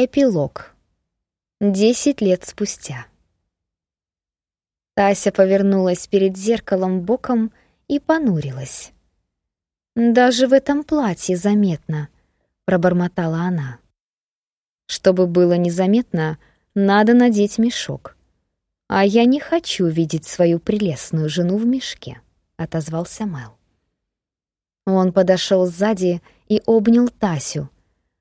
Эпилог. Десять лет спустя. Тася повернулась перед зеркалом боком и понурилась. «Даже в этом платье заметно», — пробормотала она. «Чтобы было незаметно, надо надеть мешок. А я не хочу видеть свою прелестную жену в мешке», — отозвался Мэл. Он подошел сзади и обнял Тасю,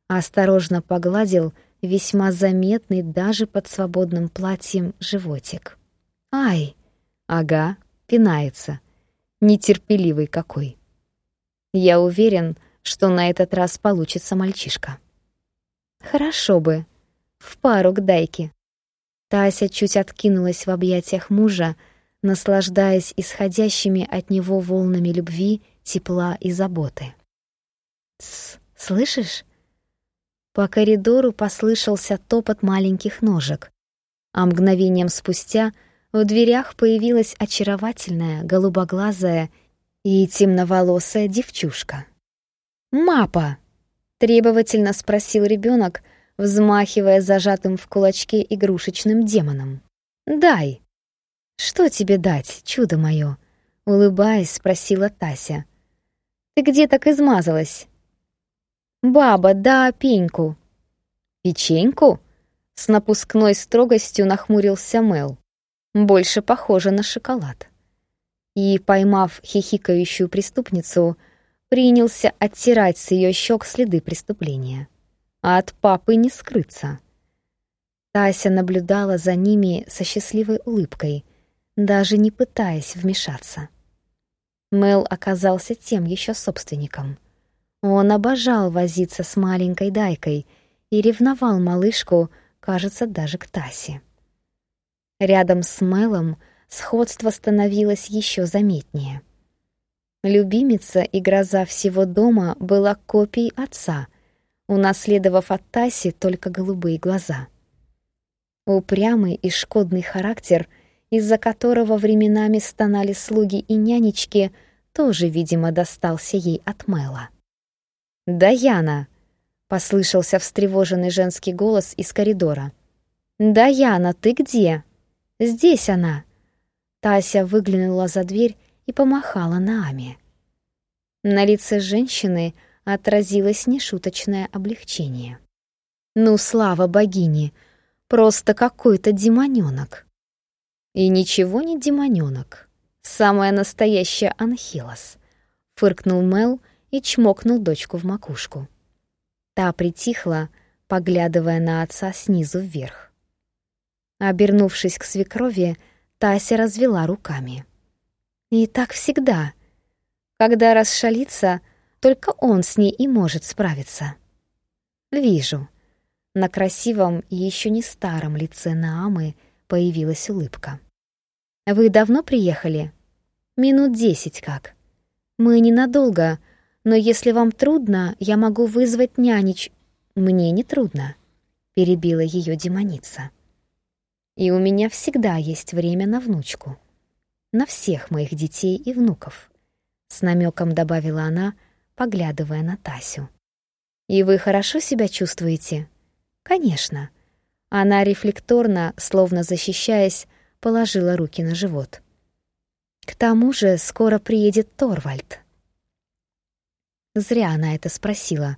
осторожно погладил весьма заметный даже под свободным платьем животик. «Ай!» «Ага, пинается. Нетерпеливый какой». Я уверен, что на этот раз получится мальчишка. Хорошо бы. В пару к дайке. Тася чуть откинулась в объятиях мужа, наслаждаясь исходящими от него волнами любви, тепла и заботы. «Тсс, слышишь?» По коридору послышался топот маленьких ножек, а мгновением спустя в дверях появилась очаровательная, голубоглазая и темноволосая девчушка. «Мапа!» — требовательно спросил ребенок, взмахивая зажатым в кулачке игрушечным демоном. «Дай!» «Что тебе дать, чудо моё?» — улыбаясь, спросила Тася. «Ты где так измазалась?» «Баба, да, пеньку». «Печеньку?» — с напускной строгостью нахмурился Мел. «Больше похоже на шоколад» и, поймав хихикающую преступницу, принялся оттирать с ее щек следы преступления. А от папы не скрыться. Тася наблюдала за ними со счастливой улыбкой, даже не пытаясь вмешаться. Мел оказался тем еще собственником. Он обожал возиться с маленькой Дайкой и ревновал малышку, кажется, даже к Тасе. Рядом с Мелом — сходство становилось еще заметнее. Любимица и гроза всего дома была копией отца, унаследовав от Таси только голубые глаза. Упрямый и шкодный характер, из-за которого временами стонали слуги и нянечки, тоже, видимо, достался ей от Мэла. «Даяна!» — послышался встревоженный женский голос из коридора. «Даяна, ты где?» «Здесь она!» Тася выглянула за дверь и помахала на Аме. На лице женщины отразилось нешуточное облегчение. «Ну, слава богине! Просто какой-то демонёнок!» «И ничего не демонёнок. Самая настоящая Анхилос!» — фыркнул Мел и чмокнул дочку в макушку. Та притихла, поглядывая на отца снизу вверх. Обернувшись к свекрови, Тася развела руками. И так всегда. Когда расшалится, только он с ней и может справиться. Вижу. На красивом и еще не старом лице Наамы появилась улыбка. «Вы давно приехали?» «Минут десять как. Мы ненадолго, но если вам трудно, я могу вызвать нянич...» «Мне не трудно», — перебила ее демоница. И у меня всегда есть время на внучку. На всех моих детей и внуков. С намеком добавила она, поглядывая на Тасю. «И вы хорошо себя чувствуете?» «Конечно». Она рефлекторно, словно защищаясь, положила руки на живот. «К тому же скоро приедет Торвальд». Зря она это спросила.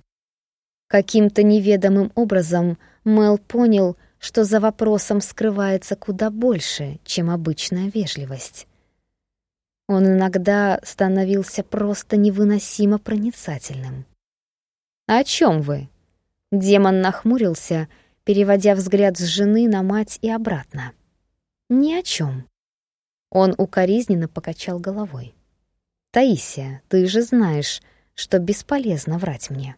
Каким-то неведомым образом Мел понял, что за вопросом скрывается куда больше, чем обычная вежливость. Он иногда становился просто невыносимо проницательным. «О чем вы?» Демон нахмурился, переводя взгляд с жены на мать и обратно. «Ни о чем. Он укоризненно покачал головой. «Таисия, ты же знаешь, что бесполезно врать мне».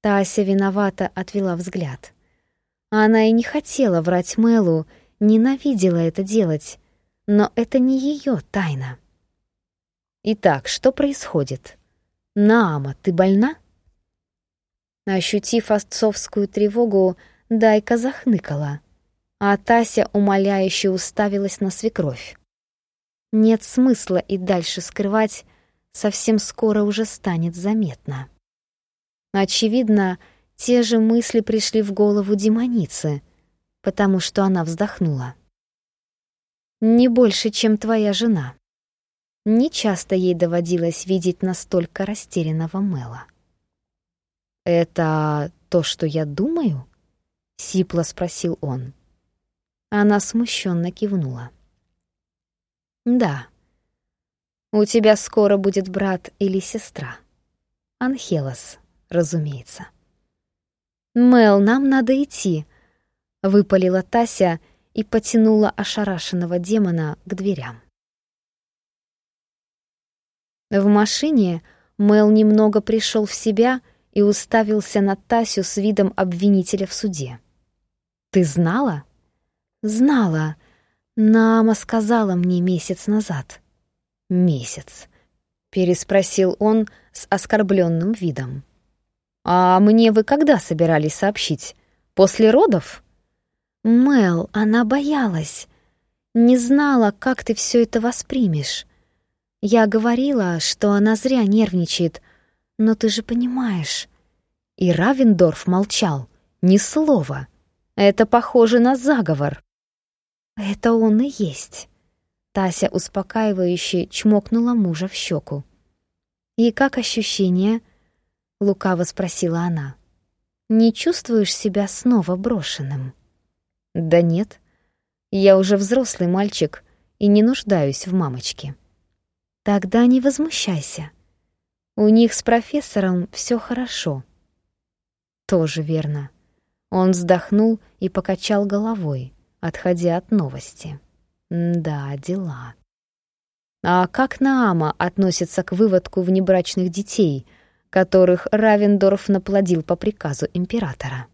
Тася виновато отвела взгляд. Она и не хотела врать Мэлу, ненавидела это делать, но это не ее тайна. Итак, что происходит? Наама, ты больна? Ощутив отцовскую тревогу, Дайка захныкала, а Тася умоляюще уставилась на свекровь. Нет смысла и дальше скрывать, совсем скоро уже станет заметно. Очевидно, Те же мысли пришли в голову демоницы, потому что она вздохнула. «Не больше, чем твоя жена». Не часто ей доводилось видеть настолько растерянного Мэла. «Это то, что я думаю?» — сипло спросил он. Она смущенно кивнула. «Да. У тебя скоро будет брат или сестра. Анхелос, разумеется». «Мел, нам надо идти», — выпалила Тася и потянула ошарашенного демона к дверям. В машине Мел немного пришел в себя и уставился на Тасю с видом обвинителя в суде. «Ты знала?» «Знала. Нама сказала мне месяц назад». «Месяц», — переспросил он с оскорбленным видом. «А мне вы когда собирались сообщить? После родов?» «Мел, она боялась. Не знала, как ты все это воспримешь. Я говорила, что она зря нервничает, но ты же понимаешь». И Равендорф молчал. Ни слова. Это похоже на заговор. «Это он и есть». Тася успокаивающе чмокнула мужа в щеку. «И как ощущение?» — лукаво спросила она. «Не чувствуешь себя снова брошенным?» «Да нет. Я уже взрослый мальчик и не нуждаюсь в мамочке». «Тогда не возмущайся. У них с профессором все хорошо». «Тоже верно». Он вздохнул и покачал головой, отходя от новости. «Да, дела». А как Наама относится к выводку внебрачных детей — которых Равендорф наплодил по приказу императора.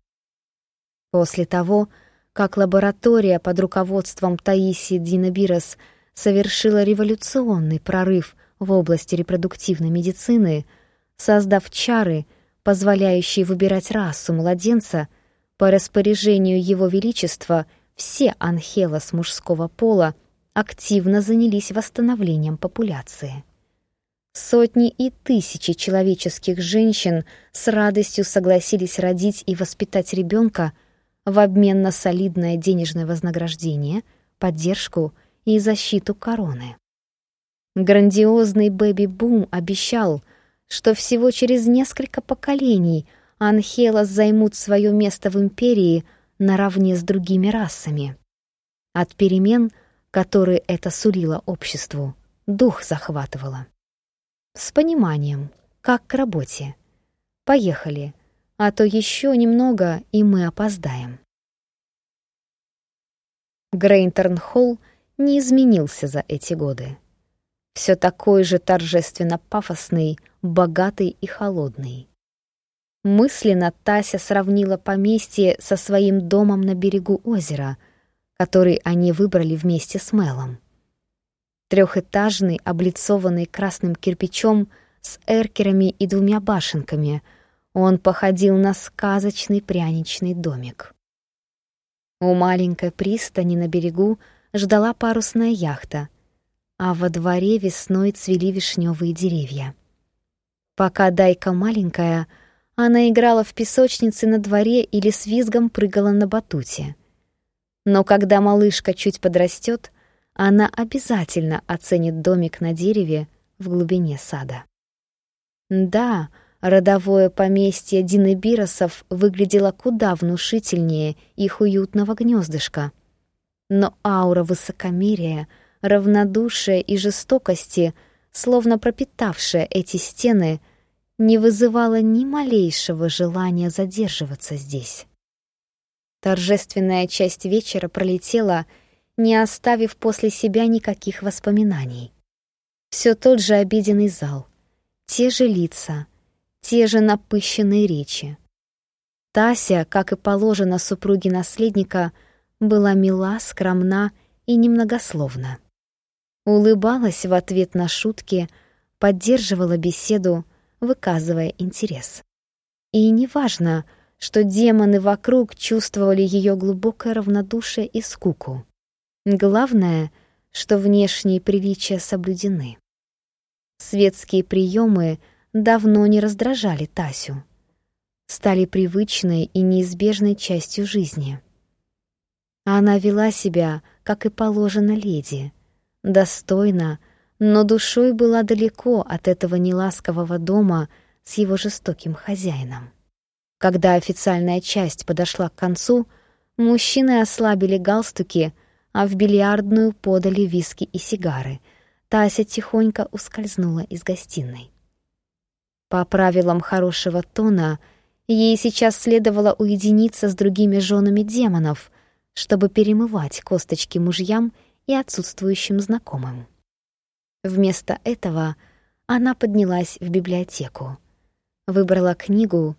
После того, как лаборатория под руководством Таисии Динабирос совершила революционный прорыв в области репродуктивной медицины, создав чары, позволяющие выбирать расу младенца, по распоряжению Его Величества все анхелос мужского пола активно занялись восстановлением популяции. Сотни и тысячи человеческих женщин с радостью согласились родить и воспитать ребенка в обмен на солидное денежное вознаграждение, поддержку и защиту короны. Грандиозный бэби-бум обещал, что всего через несколько поколений Анхелос займут свое место в империи наравне с другими расами. От перемен, которые это сулило обществу, дух захватывало. С пониманием, как к работе. Поехали, а то еще немного, и мы опоздаем. Грейнтерн-Холл не изменился за эти годы. Все такой же торжественно пафосный, богатый и холодный. Мысленно Тася сравнила поместье со своим домом на берегу озера, который они выбрали вместе с Мелом. Трехэтажный, облицованный красным кирпичом с эркерами и двумя башенками, он походил на сказочный пряничный домик. У маленькой пристани на берегу ждала парусная яхта, а во дворе весной цвели вишневые деревья. Пока Дайка маленькая, она играла в песочнице на дворе или с визгом прыгала на батуте. Но когда малышка чуть подрастет, она обязательно оценит домик на дереве в глубине сада. Да, родовое поместье Дины Биросов выглядело куда внушительнее их уютного гнездышка. Но аура высокомерия, равнодушия и жестокости, словно пропитавшая эти стены, не вызывала ни малейшего желания задерживаться здесь. Торжественная часть вечера пролетела — не оставив после себя никаких воспоминаний. Все тот же обеденный зал, те же лица, те же напыщенные речи. Тася, как и положено супруге наследника, была мила, скромна и немногословна. Улыбалась в ответ на шутки, поддерживала беседу, выказывая интерес. И неважно, что демоны вокруг чувствовали ее глубокое равнодушие и скуку. Главное, что внешние приличия соблюдены. Светские приемы давно не раздражали Тасю. стали привычной и неизбежной частью жизни. Она вела себя, как и положено леди, достойно, но душой была далеко от этого неласкового дома с его жестоким хозяином. Когда официальная часть подошла к концу, мужчины ослабили галстуки, а в бильярдную подали виски и сигары. Тася тихонько ускользнула из гостиной. По правилам хорошего тона, ей сейчас следовало уединиться с другими женами демонов, чтобы перемывать косточки мужьям и отсутствующим знакомым. Вместо этого она поднялась в библиотеку, выбрала книгу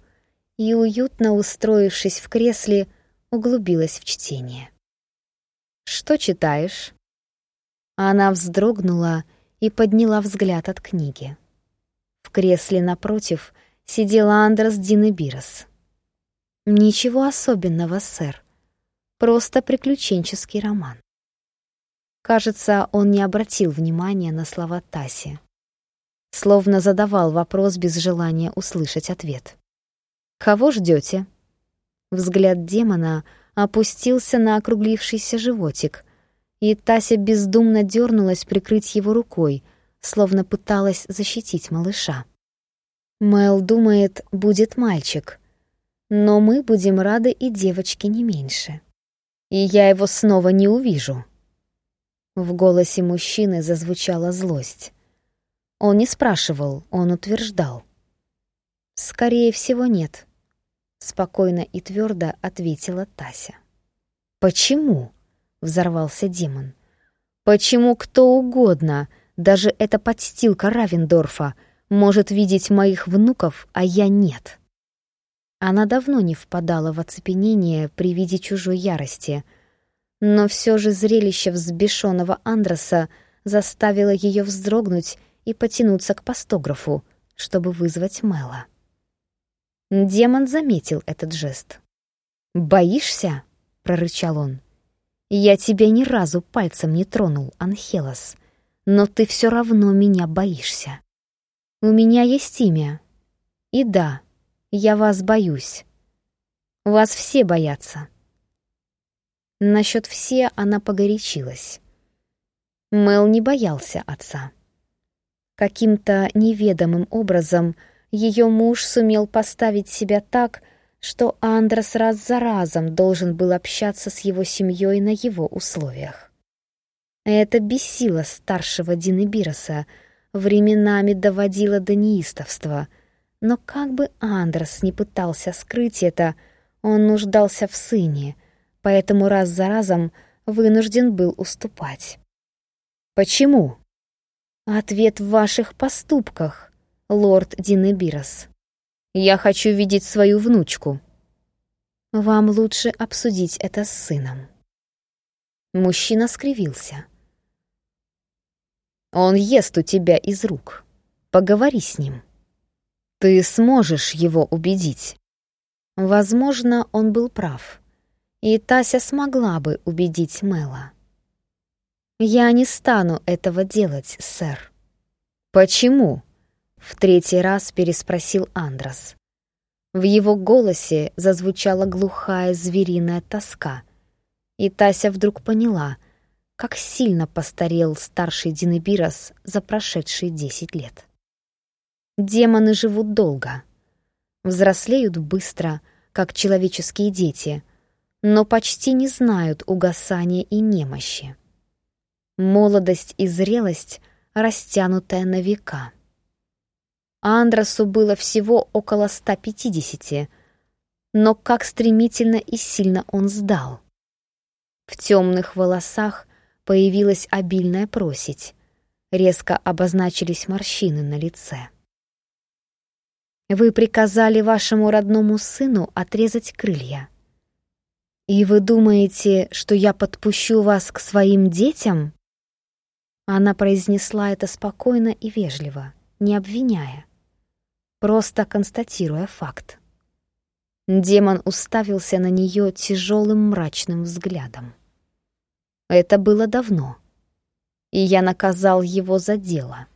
и, уютно устроившись в кресле, углубилась в чтение. «Что читаешь?» Она вздрогнула и подняла взгляд от книги. В кресле напротив сидела Андрес Динебирос. «Ничего особенного, сэр. Просто приключенческий роман». Кажется, он не обратил внимания на слова Таси. Словно задавал вопрос без желания услышать ответ. «Кого ждете? Взгляд демона опустился на округлившийся животик, и Тася бездумно дернулась прикрыть его рукой, словно пыталась защитить малыша. Мэл думает, будет мальчик, но мы будем рады и девочке не меньше. И я его снова не увижу. В голосе мужчины зазвучала злость. Он не спрашивал, он утверждал. «Скорее всего, нет», — спокойно и твердо ответила Тася. «Почему?» — взорвался демон. «Почему кто угодно, даже эта подстилка Равендорфа, может видеть моих внуков, а я нет?» Она давно не впадала в оцепенение при виде чужой ярости — но все же зрелище взбешенного Андроса заставило ее вздрогнуть и потянуться к постографу, чтобы вызвать Мэла. Демон заметил этот жест. «Боишься?» — прорычал он. «Я тебя ни разу пальцем не тронул, Анхелос, но ты все равно меня боишься. У меня есть имя. И да, я вас боюсь. Вас все боятся». Насчет «все» она погорячилась. Мэл не боялся отца. Каким-то неведомым образом ее муж сумел поставить себя так, что Андрес раз за разом должен был общаться с его семьей на его условиях. Это бесило старшего Дины Бироса, временами доводило до неистовства, но как бы Андрес не пытался скрыть это, он нуждался в сыне — поэтому раз за разом вынужден был уступать. Почему? Ответ в ваших поступках, лорд Динебирос. Я хочу видеть свою внучку. Вам лучше обсудить это с сыном. Мужчина скривился. Он ест у тебя из рук. Поговори с ним. Ты сможешь его убедить. Возможно, он был прав и Тася смогла бы убедить Мэла. «Я не стану этого делать, сэр». «Почему?» — в третий раз переспросил Андрос. В его голосе зазвучала глухая звериная тоска, и Тася вдруг поняла, как сильно постарел старший Динебирос за прошедшие десять лет. Демоны живут долго, взрослеют быстро, как человеческие дети — но почти не знают угасания и немощи. Молодость и зрелость, растянутая на века. Андросу было всего около 150, но как стремительно и сильно он сдал. В темных волосах появилась обильная просить, резко обозначились морщины на лице. «Вы приказали вашему родному сыну отрезать крылья», «И вы думаете, что я подпущу вас к своим детям?» Она произнесла это спокойно и вежливо, не обвиняя, просто констатируя факт. Демон уставился на нее тяжелым мрачным взглядом. Это было давно, и я наказал его за дело.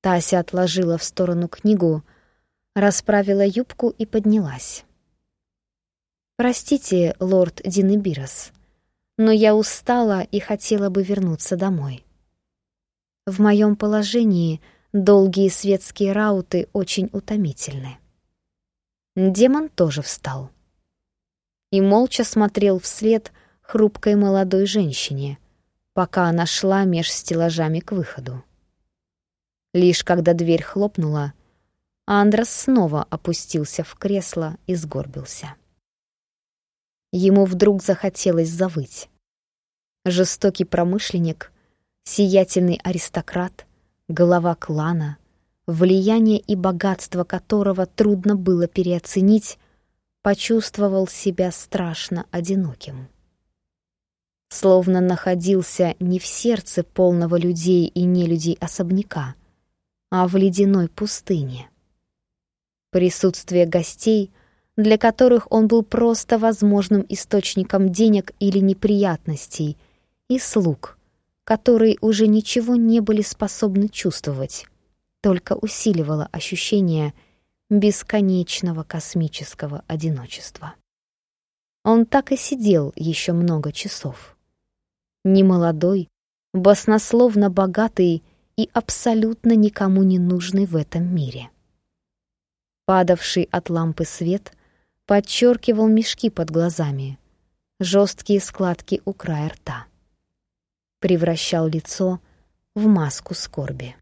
Тася отложила в сторону книгу, расправила юбку и поднялась. «Простите, лорд Динебирос, но я устала и хотела бы вернуться домой. В моем положении долгие светские рауты очень утомительны». Демон тоже встал и молча смотрел вслед хрупкой молодой женщине, пока она шла меж стеллажами к выходу. Лишь когда дверь хлопнула, Андрос снова опустился в кресло и сгорбился. Ему вдруг захотелось завыть. Жестокий промышленник, сиятельный аристократ, глава клана, влияние и богатство которого трудно было переоценить, почувствовал себя страшно одиноким. Словно находился не в сердце полного людей и нелюдей особняка, а в ледяной пустыне. Присутствие гостей, для которых он был просто возможным источником денег или неприятностей, и слуг, которые уже ничего не были способны чувствовать, только усиливало ощущение — бесконечного космического одиночества. Он так и сидел еще много часов. Немолодой, баснословно богатый и абсолютно никому не нужный в этом мире. Падавший от лампы свет подчеркивал мешки под глазами, жесткие складки у края рта. Превращал лицо в маску скорби.